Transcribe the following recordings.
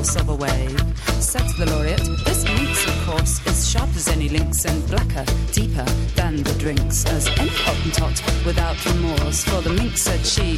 of a wave. Said the laureate, this minx, of course, is sharp as any lynx and blacker, deeper than the drinks, as any hottentot without remorse. For the minx said she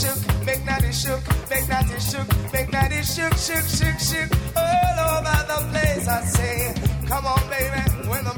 shook, make naughty, shook, make naughty, shook, make naughty, shook, shook, shook, shook, all over the place. I say, come on, baby, when the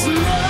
snow.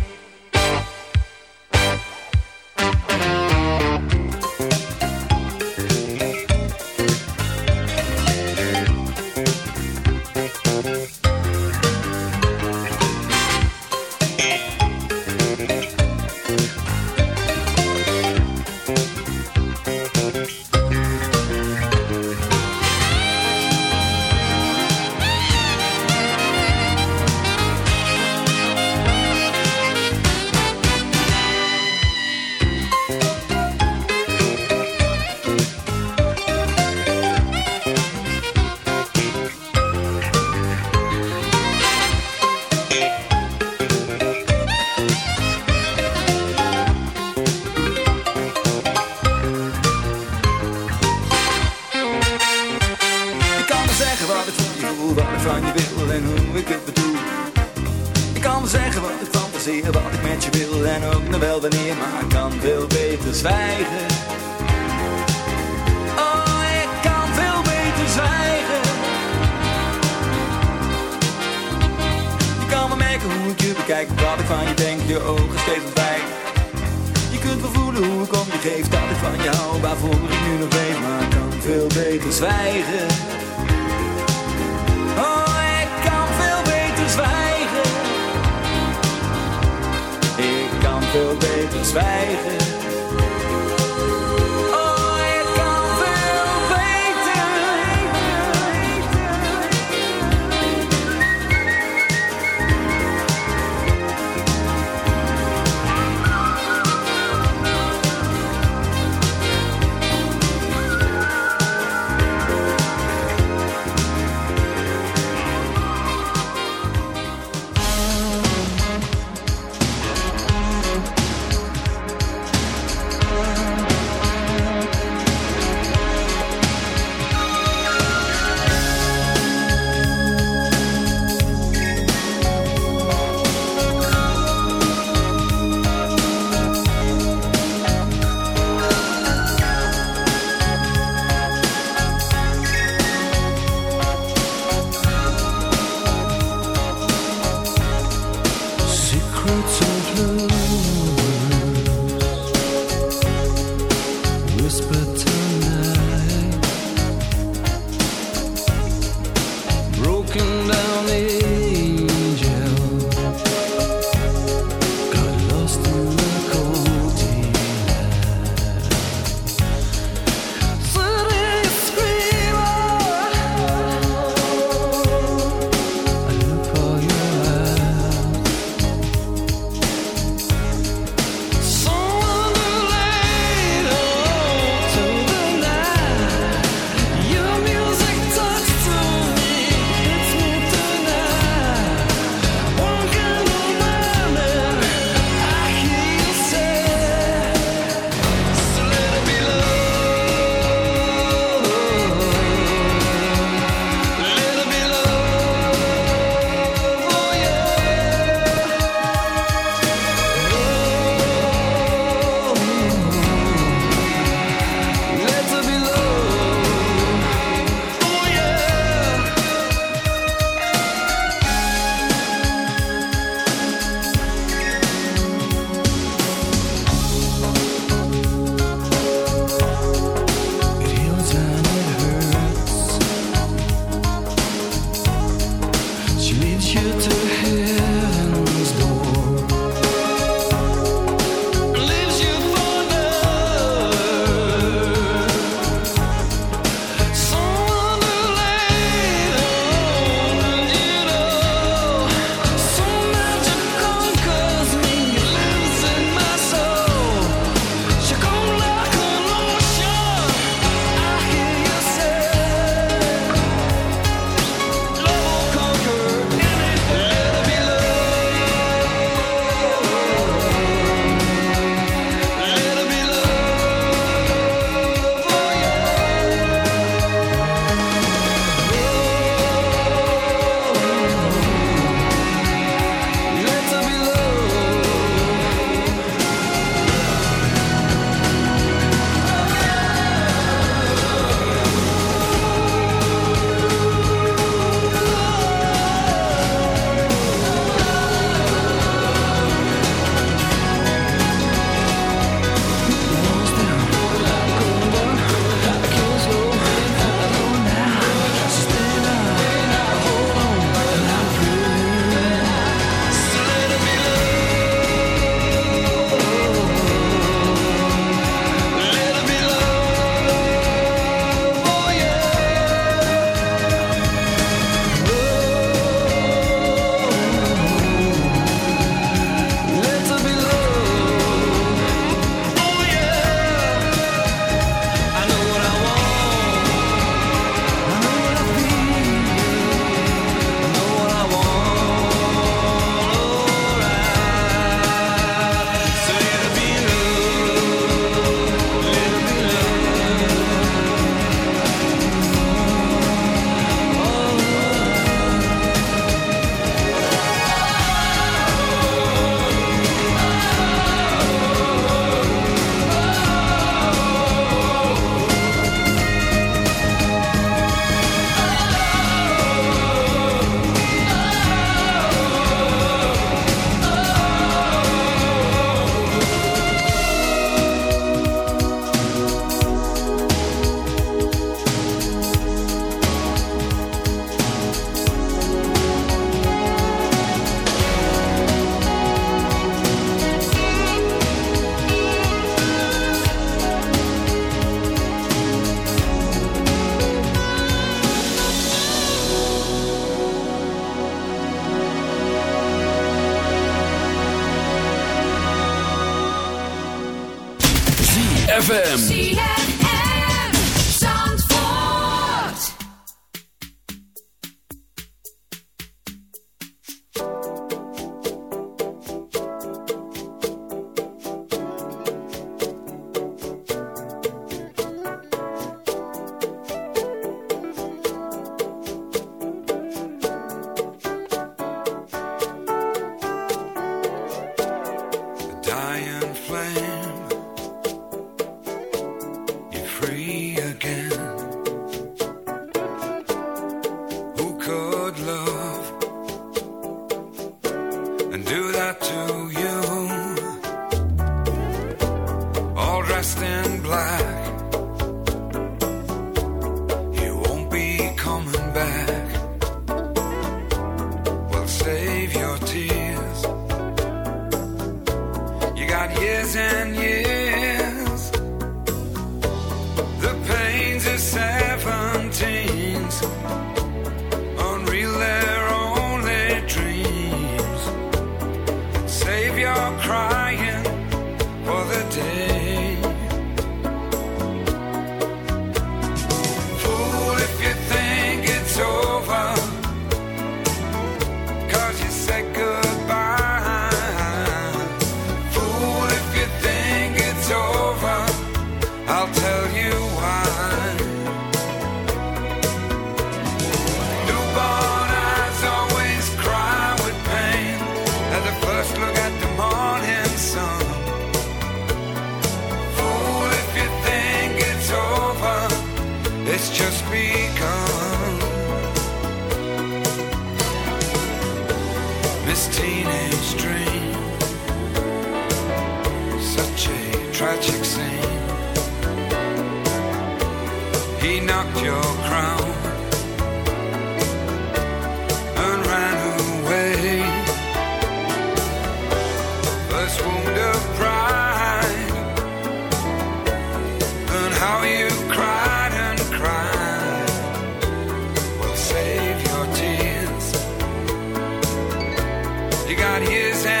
out his hand.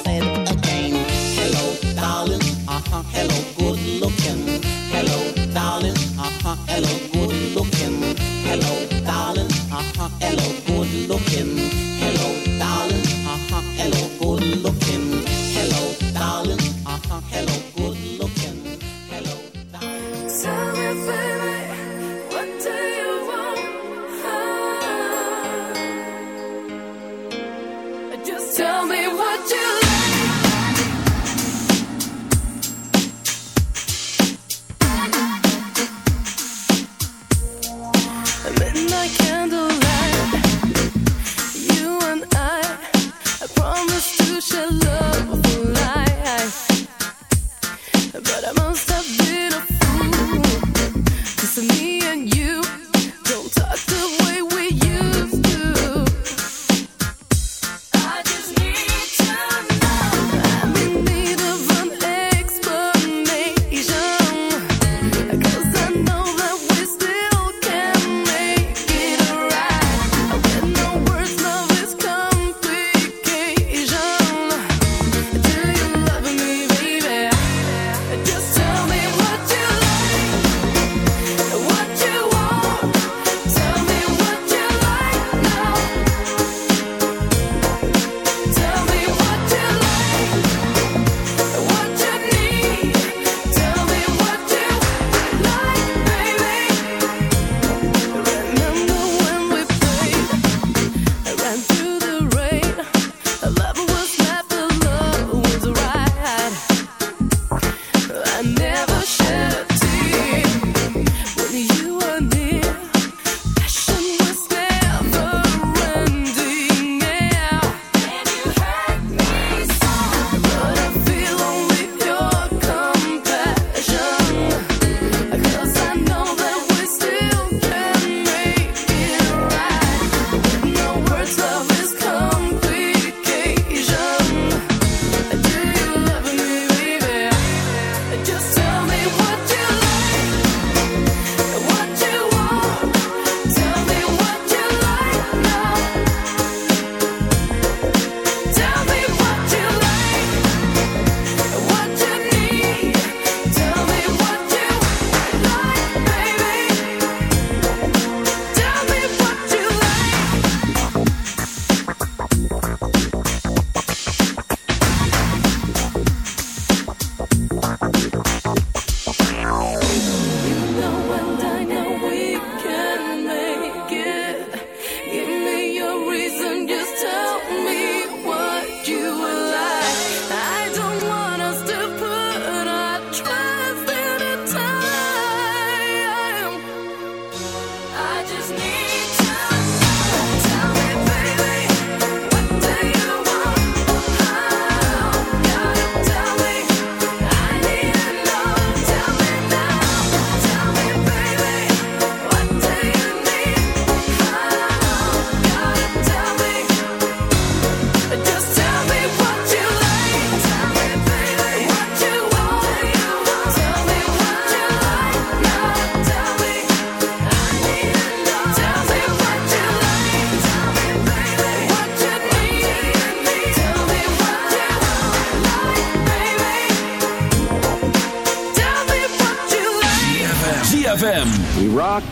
Uh-huh, hello, good looking. Hello, darling. Uh-huh, hello, good looking. Hello, darling. Uh-huh, hello, good looking.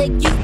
take you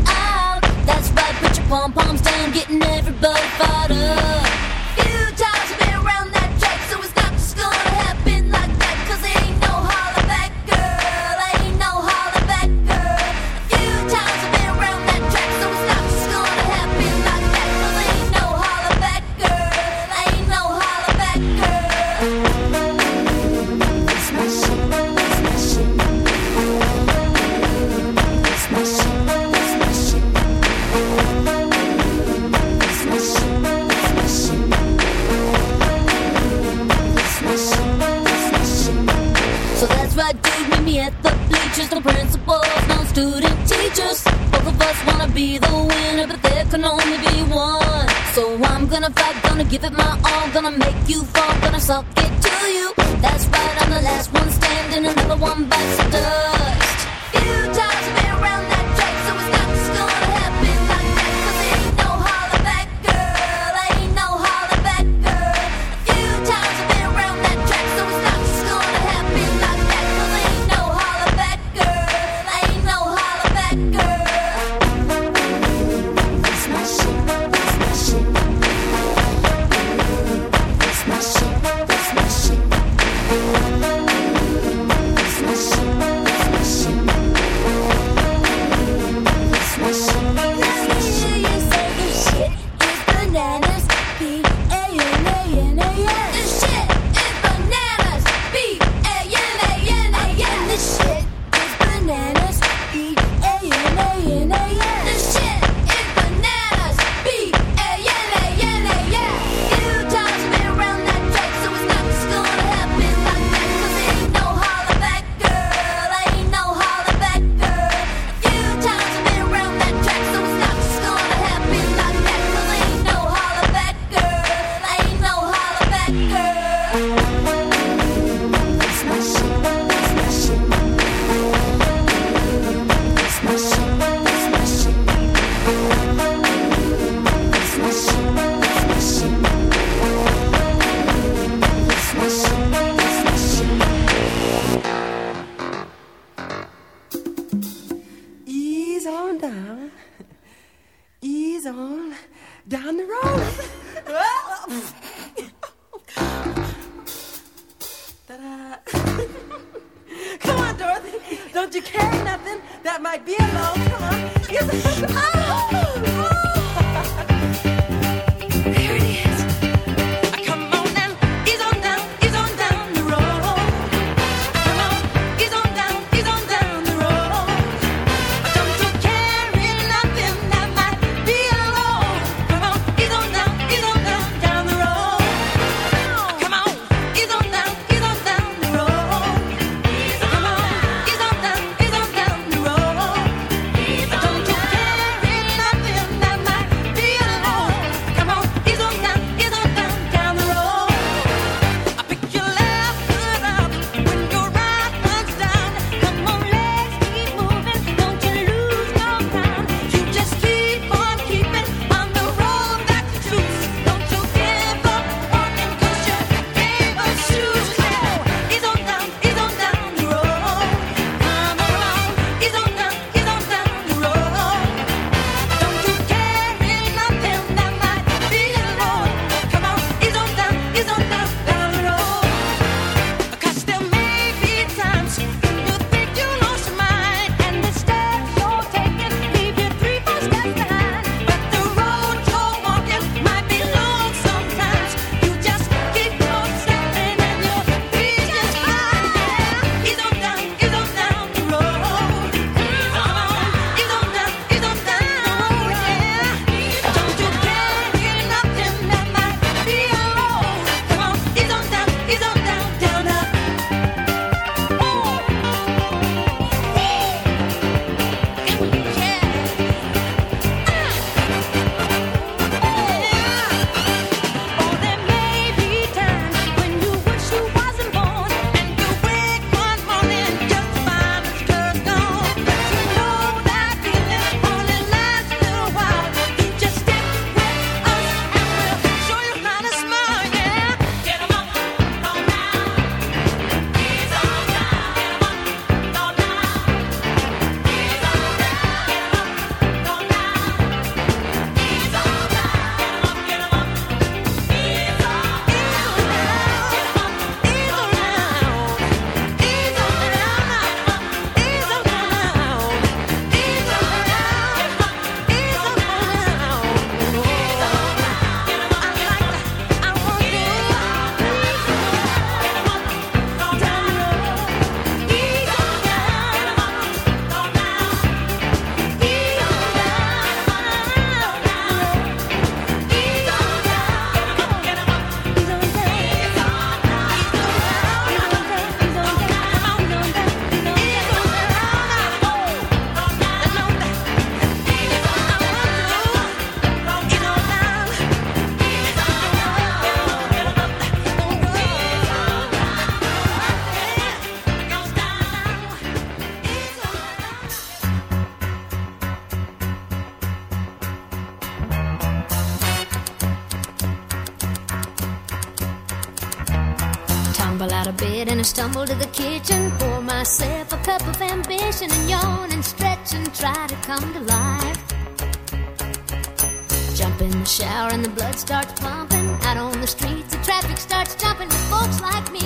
When the blood starts pumping out on the streets, the traffic starts jumping with folks like me.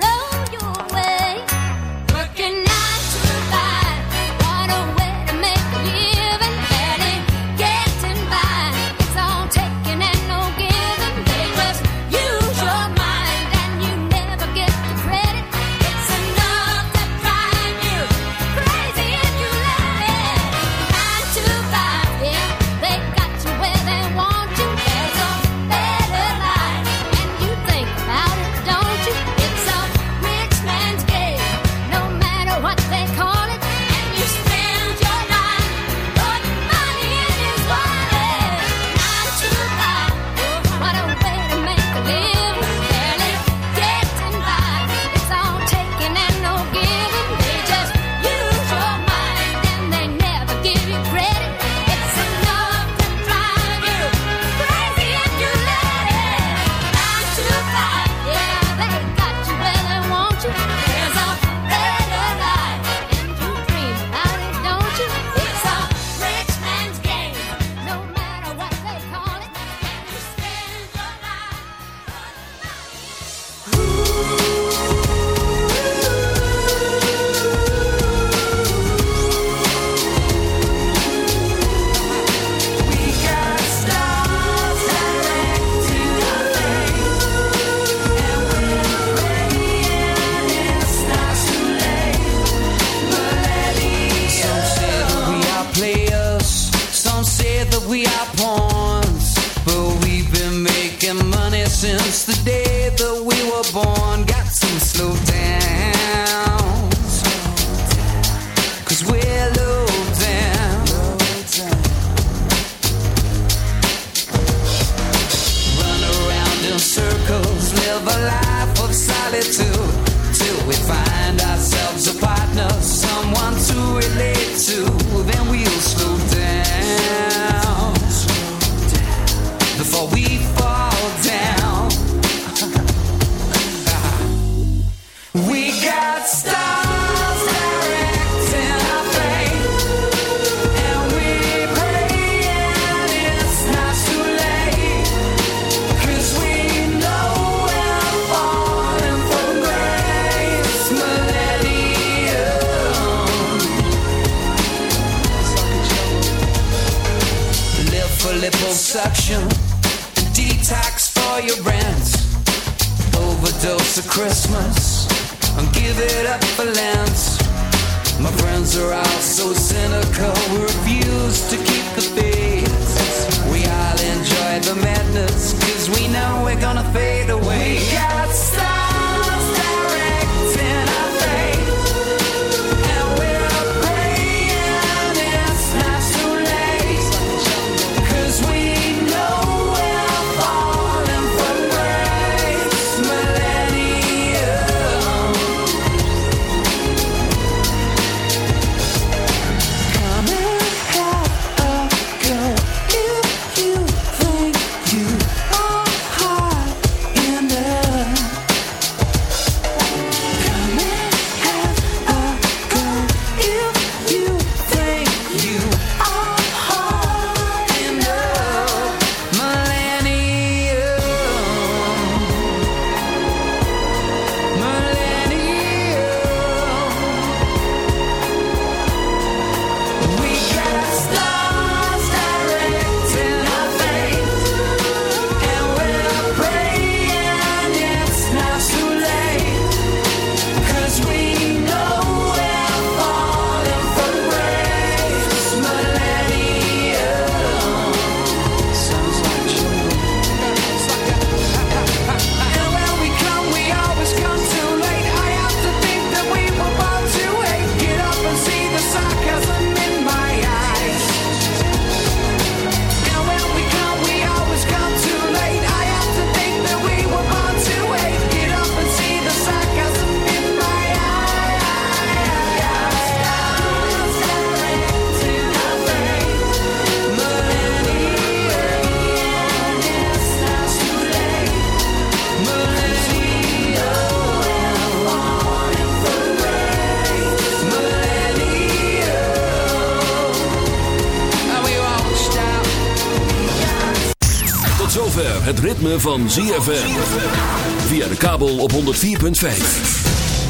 Ritme van ZFM. Via de kabel op 104.5.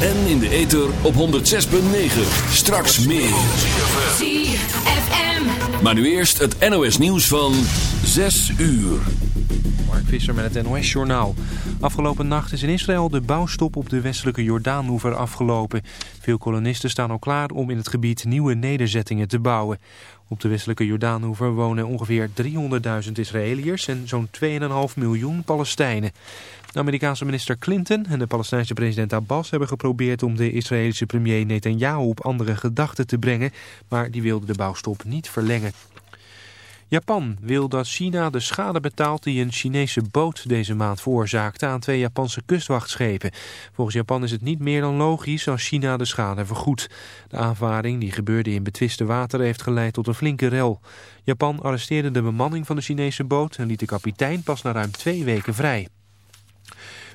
En in de ether op 106.9. Straks meer. ZFM. Maar nu eerst het NOS nieuws van 6 uur. Mark Visser met het NOS Journaal. Afgelopen nacht is in Israël de bouwstop op de westelijke Jordaanoever afgelopen. Veel kolonisten staan al klaar om in het gebied nieuwe nederzettingen te bouwen. Op de westelijke Jordaanoever wonen ongeveer 300.000 Israëliërs en zo'n 2,5 miljoen Palestijnen. De Amerikaanse minister Clinton en de Palestijnse president Abbas hebben geprobeerd om de Israëlische premier Netanyahu op andere gedachten te brengen, maar die wilde de bouwstop niet verlengen. Japan wil dat China de schade betaalt die een Chinese boot deze maand veroorzaakte aan twee Japanse kustwachtschepen. Volgens Japan is het niet meer dan logisch als China de schade vergoedt. De aanvaring die gebeurde in betwiste wateren heeft geleid tot een flinke rel. Japan arresteerde de bemanning van de Chinese boot en liet de kapitein pas na ruim twee weken vrij.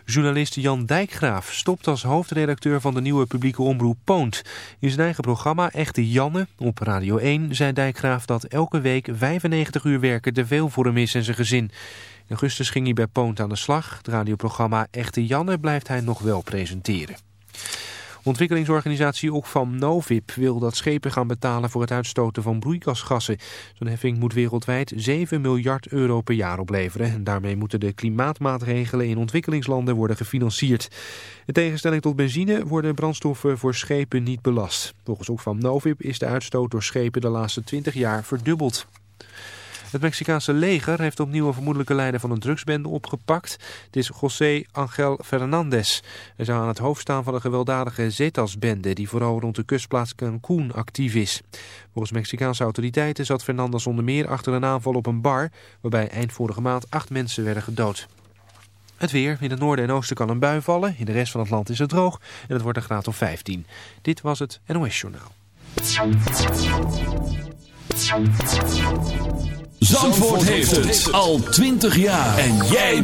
Journalist Jan Dijkgraaf stopt als hoofdredacteur van de nieuwe publieke omroep Poont. In zijn eigen programma Echte Janne op Radio 1 zei Dijkgraaf dat elke week 95 uur werken te veel voor hem is en zijn gezin. In augustus ging hij bij Poont aan de slag. Het radioprogramma Echte Janne blijft hij nog wel presenteren. Ontwikkelingsorganisatie Oxfam Novib wil dat schepen gaan betalen voor het uitstoten van broeikasgassen. Zo'n heffing moet wereldwijd 7 miljard euro per jaar opleveren. En daarmee moeten de klimaatmaatregelen in ontwikkelingslanden worden gefinancierd. In tegenstelling tot benzine worden brandstoffen voor schepen niet belast. Volgens Oxfam Novib is de uitstoot door schepen de laatste 20 jaar verdubbeld. Het Mexicaanse leger heeft opnieuw een vermoedelijke leider van een drugsbende opgepakt. Het is José Angel Fernandez. Hij zou aan het hoofd staan van de gewelddadige Zetas-bende... die vooral rond de kustplaats Cancún actief is. Volgens Mexicaanse autoriteiten zat Fernandez onder meer achter een aanval op een bar... waarbij eind vorige maand acht mensen werden gedood. Het weer. In het noorden en oosten kan een bui vallen. In de rest van het land is het droog en het wordt een graad of 15. Dit was het NOS Journaal. Zandvoort heeft het al 20 jaar. En jij...